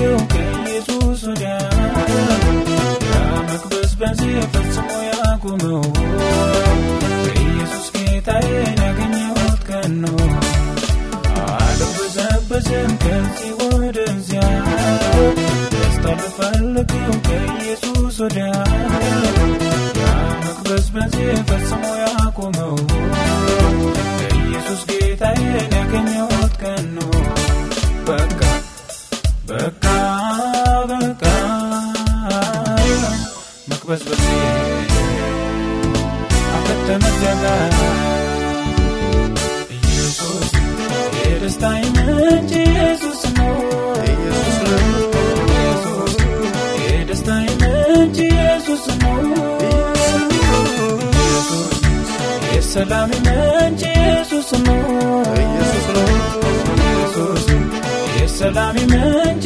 ይኸው ከኢየሱስ ወዲያ ያ መቅበስበስ ፈጽሞ ያቆመው ከኢየሱስ ጌታዬን ያገኘሁት ቀን ነው አልበዘበዝም ፈጽሞ ያቆመው ከኢየሱስ ጌታዬን ያገኘሁት መቅበዝበዝ አፈተነ ዘጋ ኢየሱስ የደስታዬ ምንጭ ኢየሱስ ነው ኢየሱስ ነው ኢየሱስ የደስታዬ ምንጭ ኢየሱስ ነው ኢየሱስ የሰላሜ ምንጭ ኢየሱስ ነው ኢየሱስ ነው ኢየሱስ የሰላሜ ምንጭ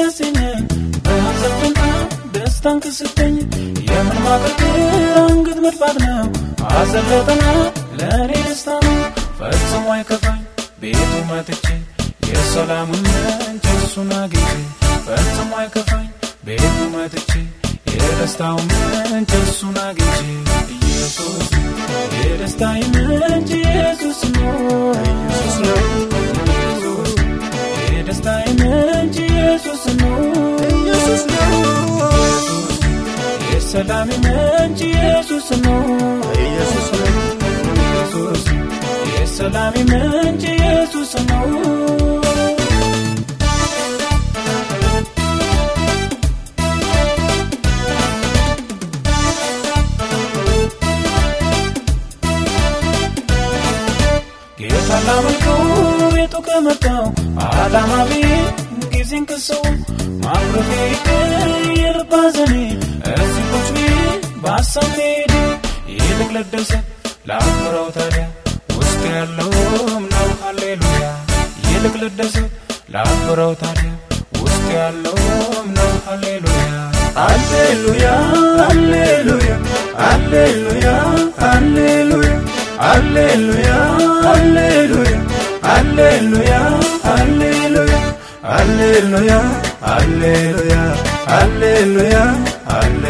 ደስ ያሰኘኝ በሐዘን ፈንታ ደስታን ክስተኝ የምን ማቀርቅር አንገት መድፋት ነው። ሐዘን ለእኔ ደስታ ነው። ፈጽሞ አይከፋኝ ቤቱ መጥቼ የሰላሙን ምንጭ እሱን አግኝቼ ፈጽሞ አይከፋኝ ቤቱ መጥቼ የደስታውን ምንጭ እሱን አግኝቼ ኢየሱስ የደስታዬ ምንጭ ኢየሱስ የሰላሜ ምንጭ ኢየሱስ ነው። ኢየሱስ ነው። ኢየሱስ የሰላሜ ምንጭ ኢየሱስ ነው። ጌታ ላመልከው ቤቱ ከመጣው? አላማ ቤት ጊዜን ከሰው ማኩረፌ የልብ ልደሰት ላክብረው ታዲያ ውስጥ ያለውም ነው ሃሌሉያ ይልቅ ልደሰት ላክብረው ታዲያ ውስጥ ያለውም ነው ሃሌሉያ ሃሌሉያ ሃሌሉያ ሃሌሉያ ሃሌሉያ ሃሌሉያ ሃሌሉያ ሃሌሉያ ሃሌሉያ ሃሌሉያ ሃሌሉያ ሃሌሉያ ሃሌሉያ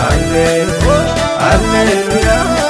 Alleluia, Alleluia.